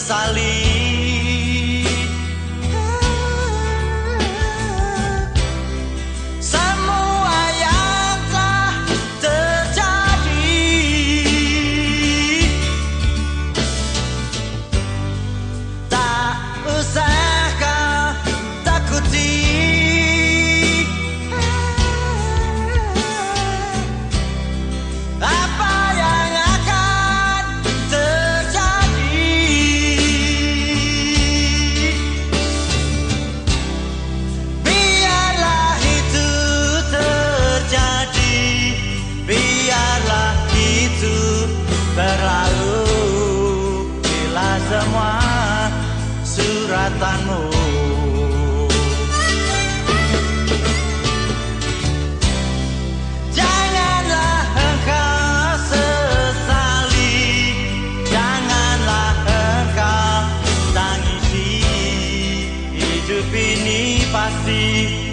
sesali Janganlah engkau sesali. Janganlah engkau tangisi. Hidup ini pasti